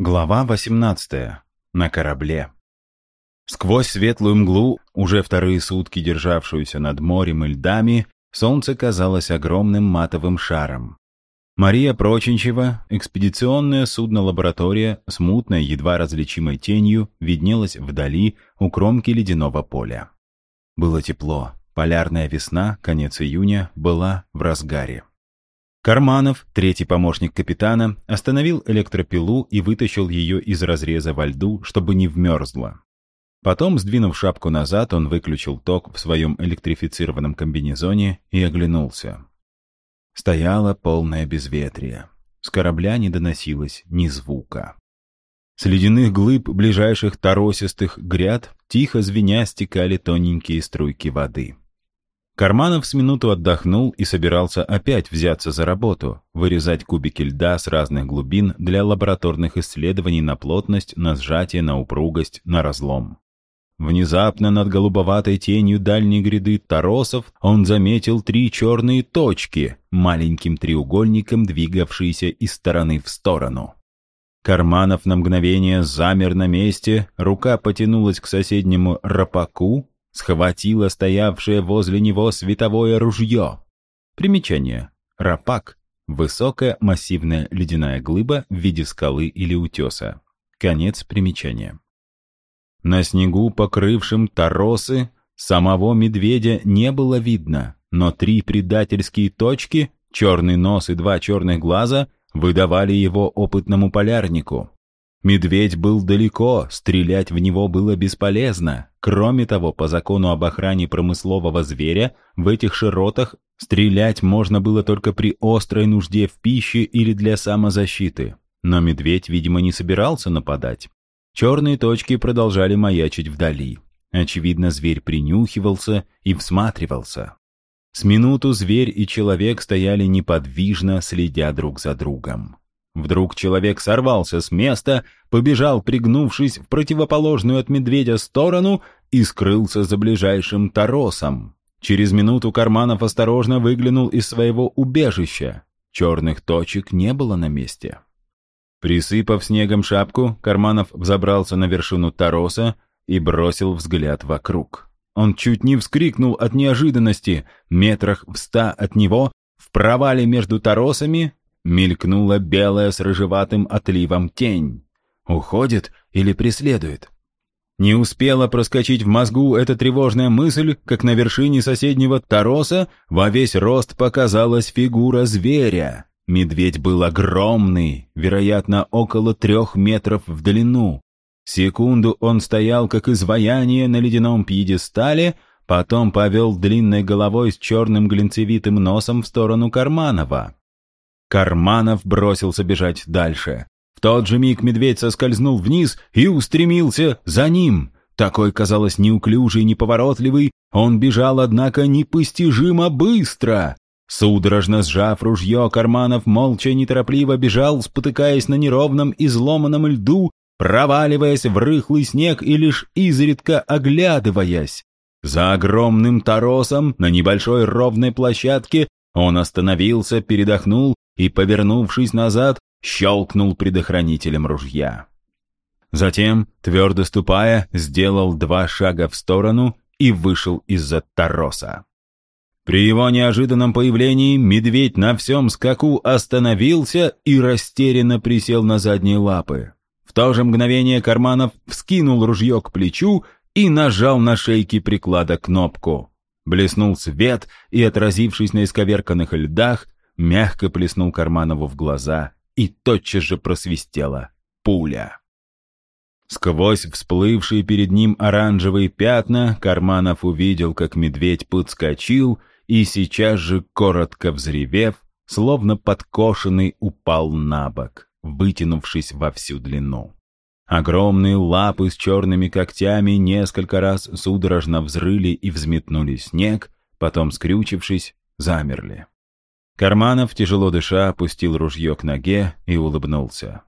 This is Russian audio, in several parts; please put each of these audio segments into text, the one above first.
Глава 18. На корабле. Сквозь светлую мглу, уже вторые сутки державшуюся над морем и льдами, солнце казалось огромным матовым шаром. Мария Проченчева, экспедиционное судно-лаборатория с мутной, едва различимой тенью, виднелась вдали у кромки ледяного поля. Было тепло, полярная весна, конец июня, была в разгаре. Карманов, третий помощник капитана, остановил электропилу и вытащил ее из разреза во льду, чтобы не вмерзла. Потом, сдвинув шапку назад, он выключил ток в своем электрифицированном комбинезоне и оглянулся. Стояло полное безветрие. С корабля не доносилось ни звука. С ледяных глыб ближайших торосистых гряд тихо звеня стекали тоненькие струйки воды. Карманов с минуту отдохнул и собирался опять взяться за работу, вырезать кубики льда с разных глубин для лабораторных исследований на плотность, на сжатие, на упругость, на разлом. Внезапно над голубоватой тенью дальней гряды торосов он заметил три черные точки, маленьким треугольником двигавшиеся из стороны в сторону. Карманов на мгновение замер на месте, рука потянулась к соседнему рапаку, схватила стоявшее возле него световое ружье. Примечание. Рапак — высокая массивная ледяная глыба в виде скалы или утеса. Конец примечания. На снегу, покрывшем торосы, самого медведя не было видно, но три предательские точки, черный нос и два черных глаза, выдавали его опытному полярнику. Медведь был далеко, стрелять в него было бесполезно. Кроме того, по закону об охране промыслового зверя, в этих широтах стрелять можно было только при острой нужде в пище или для самозащиты. Но медведь, видимо, не собирался нападать. Черные точки продолжали маячить вдали. Очевидно, зверь принюхивался и всматривался. С минуту зверь и человек стояли неподвижно, следя друг за другом. Вдруг человек сорвался с места, побежал, пригнувшись в противоположную от медведя сторону и скрылся за ближайшим торосом. Через минуту Карманов осторожно выглянул из своего убежища. Черных точек не было на месте. Присыпав снегом шапку, Карманов взобрался на вершину тороса и бросил взгляд вокруг. Он чуть не вскрикнул от неожиданности. Метрах в ста от него, в провале между торосами, Мелькнула белая с рыжеватым отливом тень. Уходит или преследует? Не успела проскочить в мозгу эта тревожная мысль, как на вершине соседнего тороса во весь рост показалась фигура зверя. Медведь был огромный, вероятно, около трех метров в длину. Секунду он стоял, как изваяние на ледяном пьедестале, потом повел длинной головой с черным глинцевитым носом в сторону Карманова. Карманов бросился бежать дальше. В тот же миг медведь соскользнул вниз и устремился за ним. Такой, казалось, неуклюжий, неповоротливый, он бежал, однако, непостижимо быстро. Судорожно сжав ружье, Карманов молча неторопливо бежал, спотыкаясь на неровном изломанном льду, проваливаясь в рыхлый снег и лишь изредка оглядываясь. За огромным торосом на небольшой ровной площадке он остановился, передохнул и, повернувшись назад, щелкнул предохранителем ружья. Затем, твердо ступая, сделал два шага в сторону и вышел из-за тороса. При его неожиданном появлении медведь на всем скаку остановился и растерянно присел на задние лапы. В то же мгновение Карманов вскинул ружье к плечу и нажал на шейке приклада кнопку. Блеснул свет, и, отразившись на исковерканных льдах, мягко плеснул Карманову в глаза, и тотчас же просвистела пуля. Сквозь всплывшие перед ним оранжевые пятна Карманов увидел, как медведь подскочил и сейчас же, коротко взревев, словно подкошенный, упал на бок, вытянувшись во всю длину. Огромные лапы с черными когтями несколько раз судорожно взрыли и взметнули снег, потом, скрючившись, замерли. Карманов, тяжело дыша, опустил ружье к ноге и улыбнулся.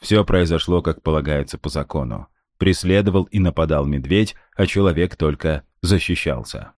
Все произошло, как полагается по закону. Преследовал и нападал медведь, а человек только защищался.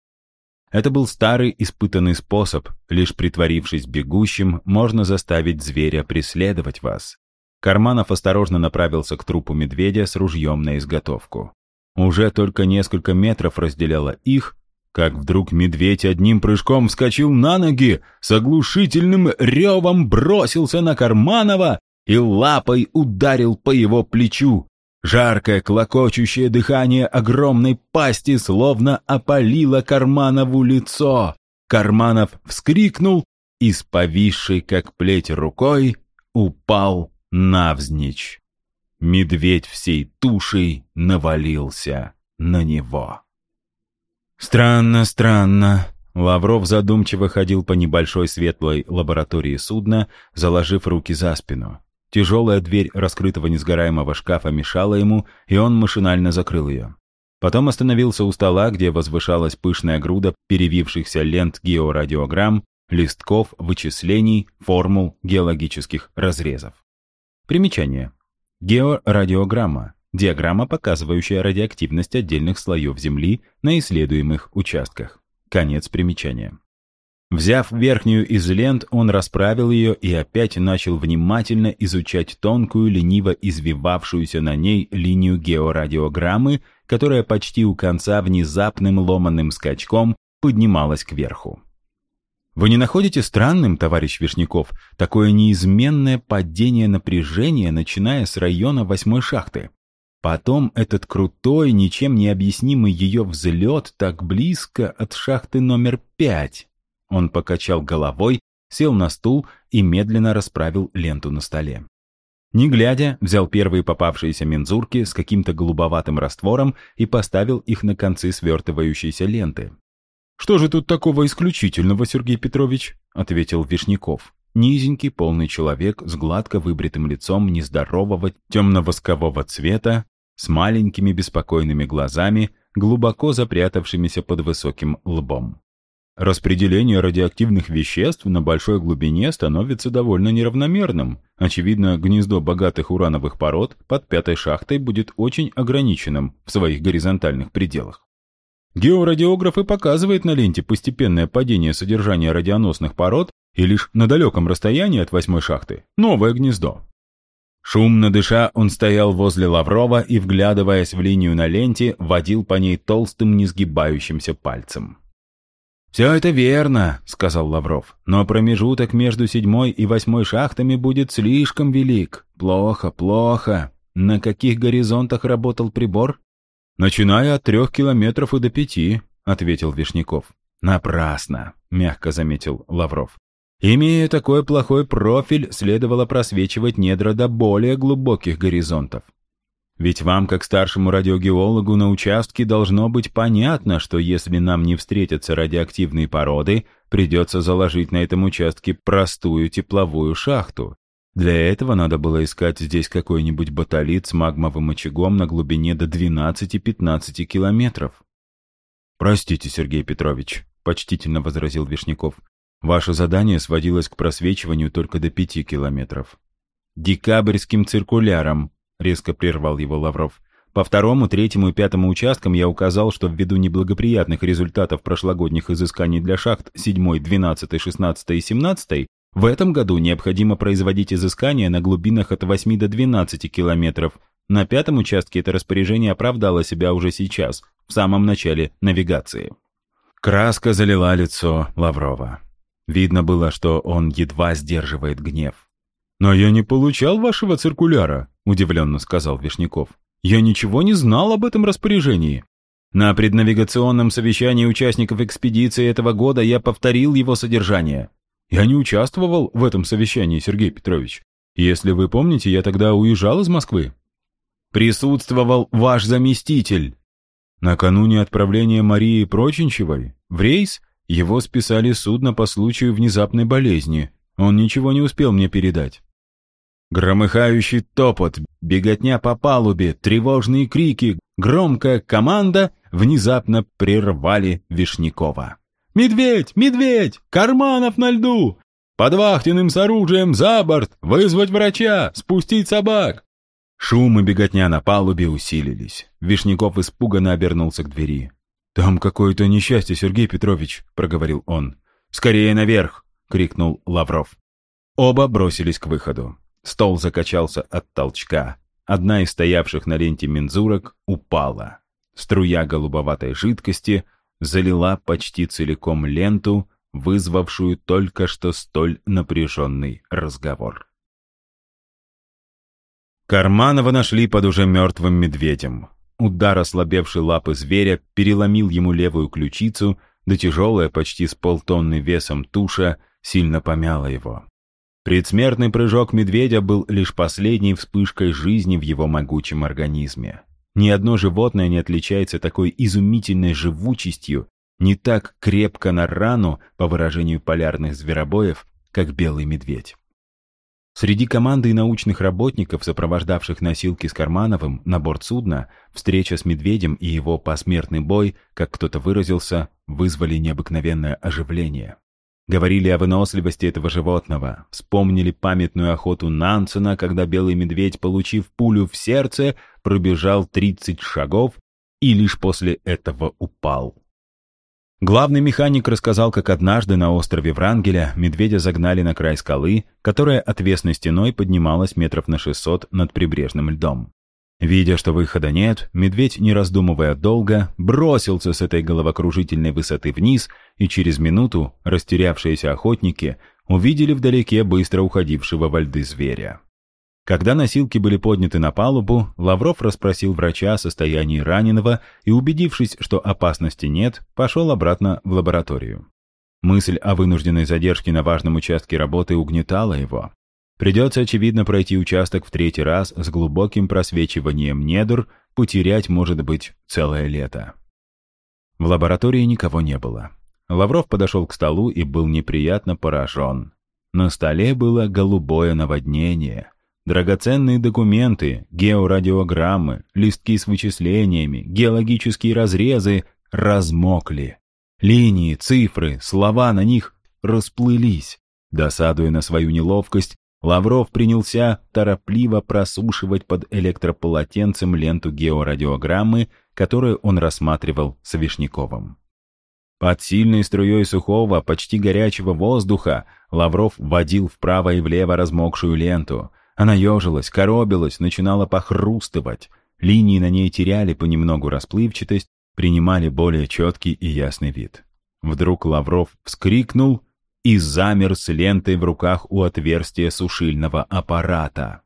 Это был старый испытанный способ, лишь притворившись бегущим, можно заставить зверя преследовать вас. Карманов осторожно направился к трупу медведя с ружьем на изготовку. Уже только несколько метров разделяло их, как вдруг медведь одним прыжком вскочил на ноги, с оглушительным ревом бросился на Карманова и лапой ударил по его плечу. Жаркое, клокочущее дыхание огромной пасти словно опалило Карманову лицо. Карманов вскрикнул и с повисшей, как плеть, рукой упал навзничь. Медведь всей тушей навалился на него. Странно, странно. Лавров задумчиво ходил по небольшой светлой лаборатории судна, заложив руки за спину. Тяжелая дверь раскрытого несгораемого шкафа мешала ему, и он машинально закрыл ее. Потом остановился у стола, где возвышалась пышная груда перевившихся лент георадиограмм, листков, вычислений, формул, геологических разрезов. Примечание. Георадиограмма – диаграмма, показывающая радиоактивность отдельных слоев Земли на исследуемых участках. Конец примечания. Взяв верхнюю из лент, он расправил ее и опять начал внимательно изучать тонкую, лениво извивавшуюся на ней линию георадиограммы, которая почти у конца внезапным ломаным скачком поднималась кверху. Вы не находите странным, товарищ Вишняков, такое неизменное падение напряжения, начиная с района восьмой шахты? Потом этот крутой, ничем не объяснимый ее взлет так близко от шахты номер пять. Он покачал головой, сел на стул и медленно расправил ленту на столе. Не глядя, взял первые попавшиеся мензурки с каким-то голубоватым раствором и поставил их на концы свертывающейся ленты. «Что же тут такого исключительного, Сергей Петрович?» — ответил Вишняков. Низенький, полный человек с гладко выбритым лицом нездорового темно-воскового цвета, с маленькими беспокойными глазами, глубоко запрятавшимися под высоким лбом. Распределение радиоактивных веществ на большой глубине становится довольно неравномерным. Очевидно, гнездо богатых урановых пород под пятой шахтой будет очень ограниченным в своих горизонтальных пределах. Георадиографы показывают на ленте постепенное падение содержания радионосных пород и лишь на далеком расстоянии от восьмой шахты – новое гнездо. Шумно дыша, он стоял возле Лаврова и, вглядываясь в линию на ленте, водил по ней толстым несгибающимся пальцем. «Все это верно», — сказал Лавров, «но промежуток между седьмой и восьмой шахтами будет слишком велик. Плохо, плохо. На каких горизонтах работал прибор?» «Начиная от трех километров и до пяти», — ответил Вишняков. «Напрасно», — мягко заметил Лавров. «Имея такой плохой профиль, следовало просвечивать недра до более глубоких горизонтов. Ведь вам, как старшему радиогеологу на участке, должно быть понятно, что если нам не встретятся радиоактивные породы, придется заложить на этом участке простую тепловую шахту, для этого надо было искать здесь какой-нибудь батолит с магмовым очагом на глубине до 12-15 километров. «Простите, Сергей Петрович», — почтительно возразил Вишняков. «Ваше задание сводилось к просвечиванию только до пяти километров». «Декабрьским циркуляром», — резко прервал его Лавров. «По второму, третьему и пятому участкам я указал, что ввиду неблагоприятных результатов прошлогодних изысканий для шахт 7, 12, 16 и 17 в этом году необходимо производить изыскания на глубинах от 8 до 12 километров. На пятом участке это распоряжение оправдало себя уже сейчас, в самом начале навигации. Краска залила лицо Лаврова. Видно было, что он едва сдерживает гнев. «Но я не получал вашего циркуляра», — удивленно сказал Вишняков. «Я ничего не знал об этом распоряжении. На преднавигационном совещании участников экспедиции этого года я повторил его содержание. Я не участвовал в этом совещании, Сергей Петрович. Если вы помните, я тогда уезжал из Москвы. Присутствовал ваш заместитель. Накануне отправления Марии Проченчевой в рейс его списали судно по случаю внезапной болезни. Он ничего не успел мне передать. Громыхающий топот, беготня по палубе, тревожные крики, громкая команда внезапно прервали Вишнякова. «Медведь! Медведь! Карманов на льду! Под вахтенным с оружием за борт! Вызвать врача! Спустить собак!» Шум и беготня на палубе усилились. Вишняков испуганно обернулся к двери. «Там какое-то несчастье, Сергей Петрович», — проговорил он. «Скорее наверх!» — крикнул Лавров. Оба бросились к выходу. Стол закачался от толчка. Одна из стоявших на ленте мензурок упала. Струя голубоватой жидкости залила почти целиком ленту, вызвавшую только что столь напряженный разговор. Карманова нашли под уже мертвым медведем. Удар ослабевшей лапы зверя переломил ему левую ключицу, да тяжелая, почти с полтонны весом туша, сильно помяла его. Предсмертный прыжок медведя был лишь последней вспышкой жизни в его могучем организме. Ни одно животное не отличается такой изумительной живучестью, не так крепко на рану, по выражению полярных зверобоев, как белый медведь. Среди команды и научных работников, сопровождавших носилки с Кармановым на борт судна, встреча с медведем и его посмертный бой, как кто-то выразился, вызвали необыкновенное оживление. Говорили о выносливости этого животного, вспомнили памятную охоту Нансена, когда белый медведь, получив пулю в сердце, пробежал 30 шагов и лишь после этого упал. Главный механик рассказал, как однажды на острове Врангеля медведя загнали на край скалы, которая отвесной стеной поднималась метров на 600 над прибрежным льдом. Видя, что выхода нет, медведь, не раздумывая долго, бросился с этой головокружительной высоты вниз, и через минуту растерявшиеся охотники увидели вдалеке быстро уходившего во льды зверя. Когда носилки были подняты на палубу, Лавров расспросил врача о состоянии раненого и, убедившись, что опасности нет, пошел обратно в лабораторию. Мысль о вынужденной задержке на важном участке работы угнетала его. Придется, очевидно, пройти участок в третий раз с глубоким просвечиванием недр, потерять, может быть, целое лето. В лаборатории никого не было. Лавров подошел к столу и был неприятно поражен. На столе было голубое наводнение. Драгоценные документы, георадиограммы, листки с вычислениями, геологические разрезы размокли. Линии, цифры, слова на них расплылись. Досадуя на свою неловкость, Лавров принялся торопливо просушивать под электрополотенцем ленту георадиограммы, которую он рассматривал с Вишняковым. Под сильной струей сухого, почти горячего воздуха Лавров водил вправо и влево размокшую ленту. Она ежилась, коробилась, начинала похрустывать. Линии на ней теряли понемногу расплывчатость, принимали более четкий и ясный вид. Вдруг Лавров вскрикнул — и замер с лентой в руках у отверстия сушильного аппарата.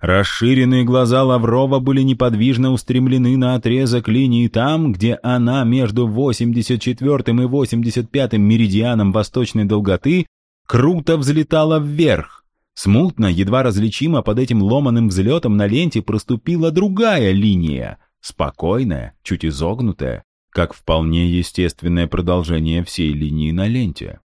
Расширенные глаза Лаврова были неподвижно устремлены на отрезок линии там, где она между 84 и 85 меридианом восточной долготы круто взлетала вверх. Смутно, едва различимо под этим ломаным взлетом на ленте проступила другая линия, спокойная, чуть изогнутая, как вполне естественное продолжение всей линии на ленте.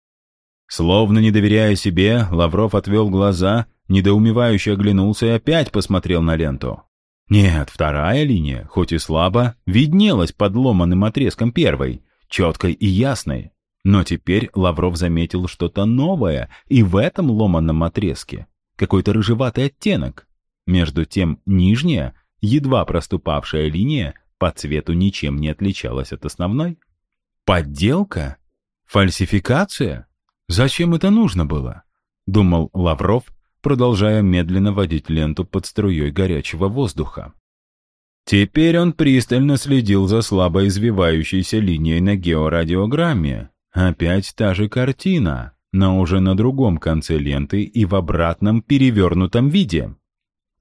Словно не доверяя себе, Лавров отвел глаза, недоумевающе оглянулся и опять посмотрел на ленту. Нет, вторая линия, хоть и слабо, виднелась под ломаным отрезком первой, четкой и ясной. Но теперь Лавров заметил что-то новое и в этом ломаном отрезке. Какой-то рыжеватый оттенок. Между тем нижняя, едва проступавшая линия, по цвету ничем не отличалась от основной. Подделка? Фальсификация? «Зачем это нужно было?» — думал Лавров, продолжая медленно водить ленту под струей горячего воздуха. Теперь он пристально следил за слабо извивающейся линией на георадиограмме. Опять та же картина, но уже на другом конце ленты и в обратном перевернутом виде.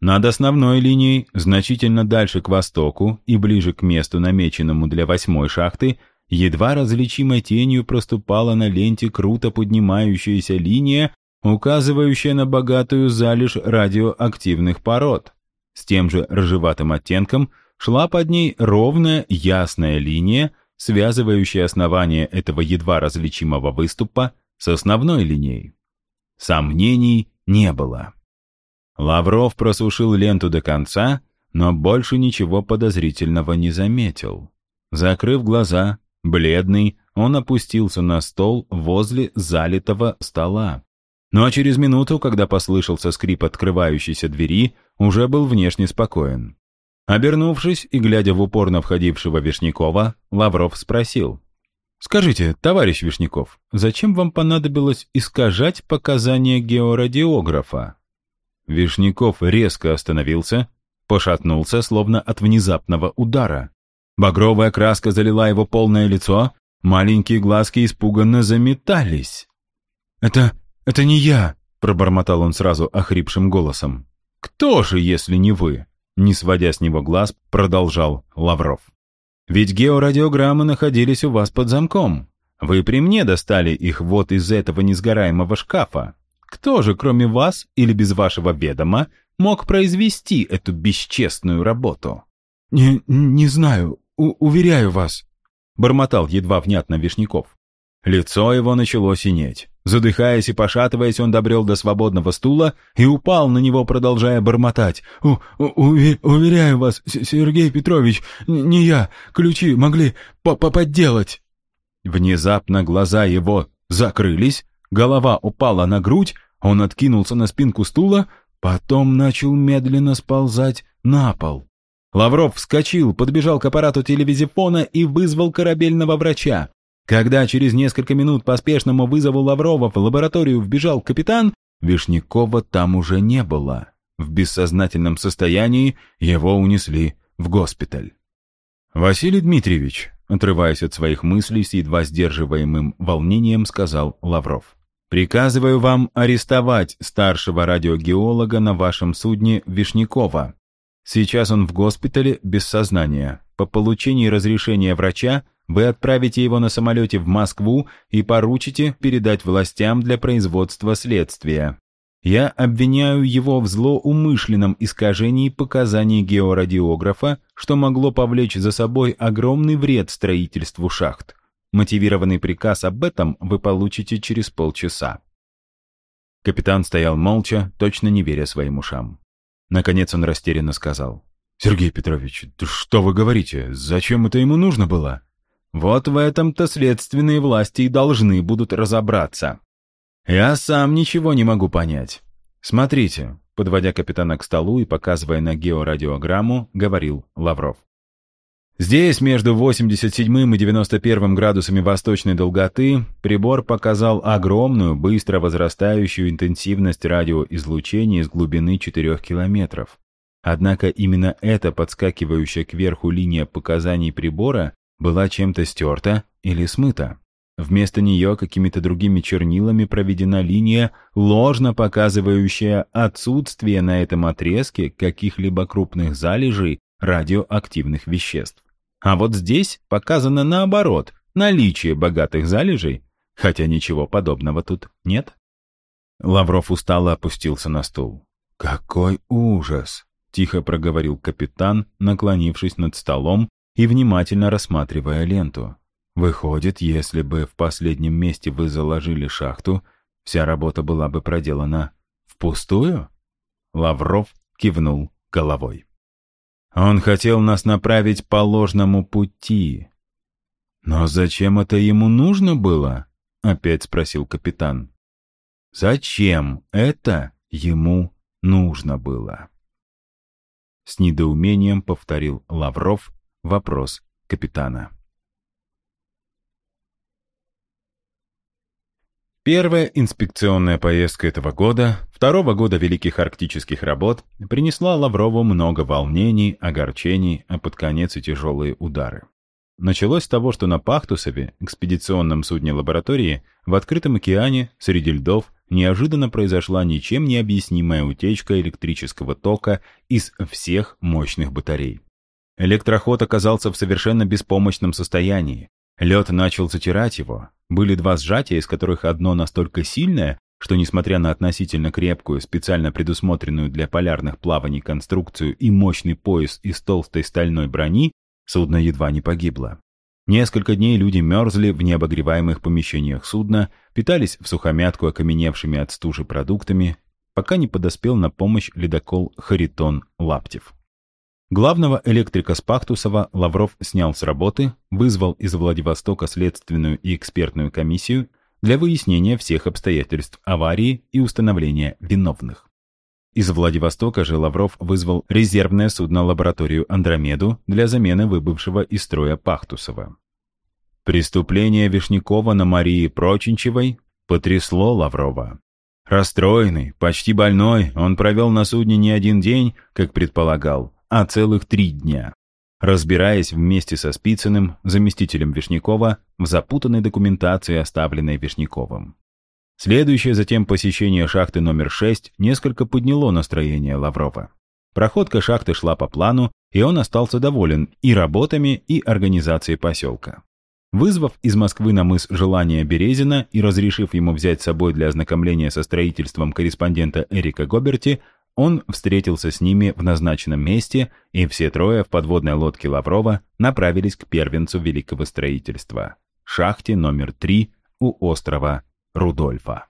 Над основной линией, значительно дальше к востоку и ближе к месту, намеченному для восьмой шахты, едва различимой тенью проступала на ленте круто поднимающаяся линия, указывающая на богатую залежь радиоактивных пород. С тем же рыжеватым оттенком шла под ней ровная ясная линия, связывающая основание этого едва различимого выступа с основной линией. Сомнений не было. Лавров просушил ленту до конца, но больше ничего подозрительного не заметил. Закрыв глаза, Бледный, он опустился на стол возле залитого стола. Ну а через минуту, когда послышался скрип открывающейся двери, уже был внешне спокоен. Обернувшись и глядя в упор на входившего Вишнякова, Лавров спросил. «Скажите, товарищ Вишняков, зачем вам понадобилось искажать показания георадиографа?» Вишняков резко остановился, пошатнулся, словно от внезапного удара. Багровая краска залила его полное лицо, маленькие глазки испуганно заметались. «Это... это не я!» — пробормотал он сразу охрипшим голосом. «Кто же, если не вы?» Не сводя с него глаз, продолжал Лавров. «Ведь георадиограммы находились у вас под замком. Вы при мне достали их вот из этого несгораемого шкафа. Кто же, кроме вас или без вашего ведома, мог произвести эту бесчестную работу?» «Не, не знаю, у уверяю вас», — бормотал едва внятно Вишняков. Лицо его начало синеть. Задыхаясь и пошатываясь, он добрел до свободного стула и упал на него, продолжая бормотать. У -у «Уверяю вас, Сергей Петрович, не я. Ключи могли по подделать». Внезапно глаза его закрылись, голова упала на грудь, он откинулся на спинку стула, потом начал медленно сползать на пол. Лавров вскочил, подбежал к аппарату телевизифона и вызвал корабельного врача. Когда через несколько минут по спешному вызову Лаврова в лабораторию вбежал капитан, Вишнякова там уже не было. В бессознательном состоянии его унесли в госпиталь. «Василий Дмитриевич», отрываясь от своих мыслей с едва сдерживаемым волнением, сказал Лавров. «Приказываю вам арестовать старшего радиогеолога на вашем судне Вишнякова. Сейчас он в госпитале без сознания. По получении разрешения врача вы отправите его на самолете в Москву и поручите передать властям для производства следствия. Я обвиняю его в злоумышленном искажении показаний георадиографа, что могло повлечь за собой огромный вред строительству шахт. Мотивированный приказ об этом вы получите через полчаса. Капитан стоял молча, точно не веря своим ушам. Наконец он растерянно сказал. «Сергей Петрович, что вы говорите? Зачем это ему нужно было?» Вот в этом-то следственные власти и должны будут разобраться. Я сам ничего не могу понять. Смотрите, подводя капитана к столу и показывая на георадиограмму, говорил Лавров. Здесь, между 87 и 91 градусами восточной долготы, прибор показал огромную, быстро возрастающую интенсивность радиоизлучения с глубины 4 километров. Однако именно эта подскакивающая кверху линия показаний прибора была чем-то стерта или смыта. Вместо нее какими-то другими чернилами проведена линия, ложно показывающая отсутствие на этом отрезке каких-либо крупных залежей радиоактивных веществ. А вот здесь показано наоборот, наличие богатых залежей, хотя ничего подобного тут нет. Лавров устало опустился на стул. «Какой ужас!» — тихо проговорил капитан, наклонившись над столом и внимательно рассматривая ленту. Выходит, если бы в последнем месте вы заложили шахту, вся работа была бы проделана впустую? Лавров кивнул головой. Он хотел нас направить по ложному пути. Но зачем это ему нужно было? Опять спросил капитан. Зачем это ему нужно было? С недоумением повторил Лавров, Вопрос капитана. Первая инспекционная поездка этого года, второго года Великих Арктических работ, принесла Лаврову много волнений, огорчений, а под конец и тяжелые удары. Началось с того, что на Пахтусове, экспедиционном судне лаборатории, в открытом океане, среди льдов, неожиданно произошла ничем не объяснимая утечка электрического тока из всех мощных батарей. Электроход оказался в совершенно беспомощном состоянии. Лед начал затирать его. Были два сжатия, из которых одно настолько сильное, что, несмотря на относительно крепкую, специально предусмотренную для полярных плаваний конструкцию и мощный пояс из толстой стальной брони, судно едва не погибло. Несколько дней люди мерзли в необогреваемых помещениях судна, питались в сухомятку окаменевшими от стужи продуктами, пока не подоспел на помощь ледокол «Харитон Лаптев». Главного электрика Спахтусова Лавров снял с работы, вызвал из Владивостока следственную и экспертную комиссию для выяснения всех обстоятельств аварии и установления виновных. Из Владивостока же Лавров вызвал резервное судно-лабораторию «Андромеду» для замены выбывшего из строя Пахтусова. Преступление Вишнякова на Марии Прочинчевой потрясло Лаврова. Расстроенный, почти больной, он провел на судне не один день, как предполагал, а целых три дня, разбираясь вместе со Спицыным, заместителем Вишнякова, в запутанной документации, оставленной Вишняковым. Следующее затем посещение шахты номер 6 несколько подняло настроение Лаврова. Проходка шахты шла по плану, и он остался доволен и работами, и организацией поселка. Вызвав из Москвы на мыс желание Березина и разрешив ему взять с собой для ознакомления со строительством корреспондента Эрика Гоберти, он встретился с ними в назначенном месте, и все трое в подводной лодке Лаврова направились к первенцу великого строительства – шахте номер 3 у острова Рудольфа.